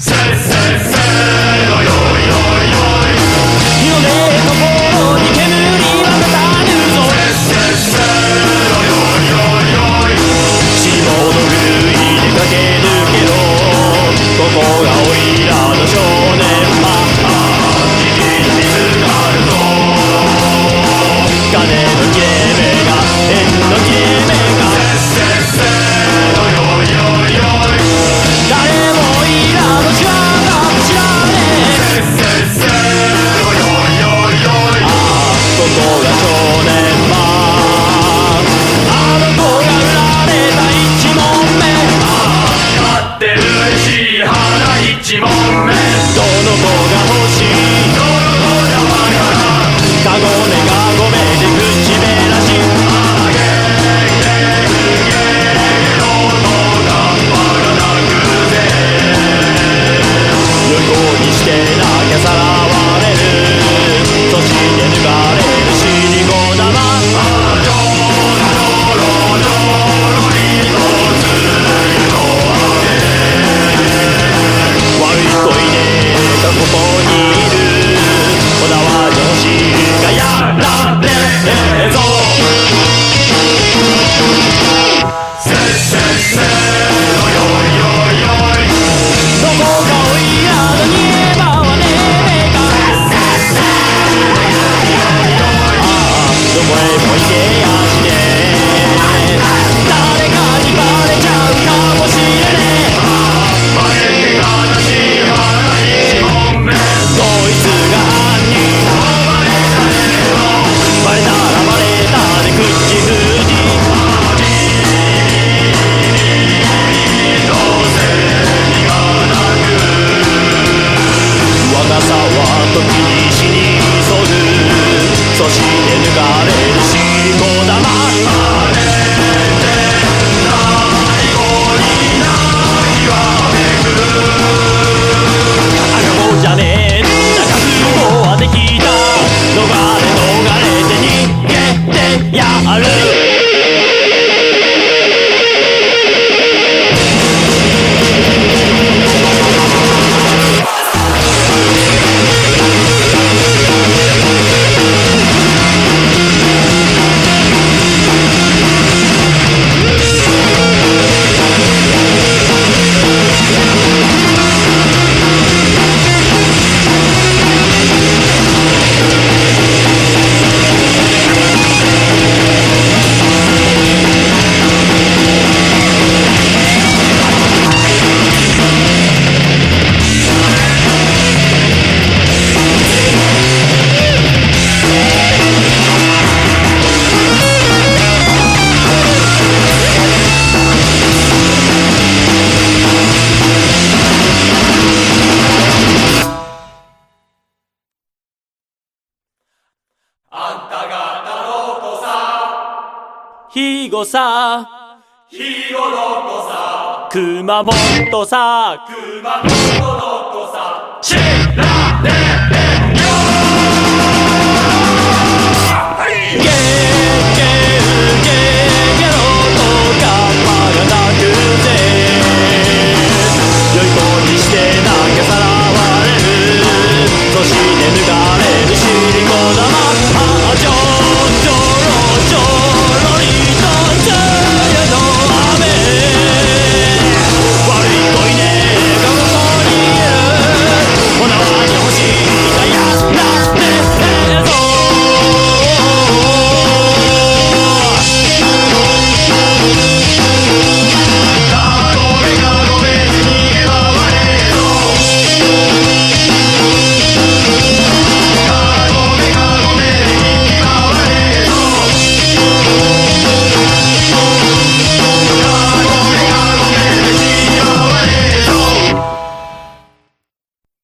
Say の子が欲しい」「カゴねひごさ、ひごのこさ、熊本さ、熊本のこさ、しらねえ。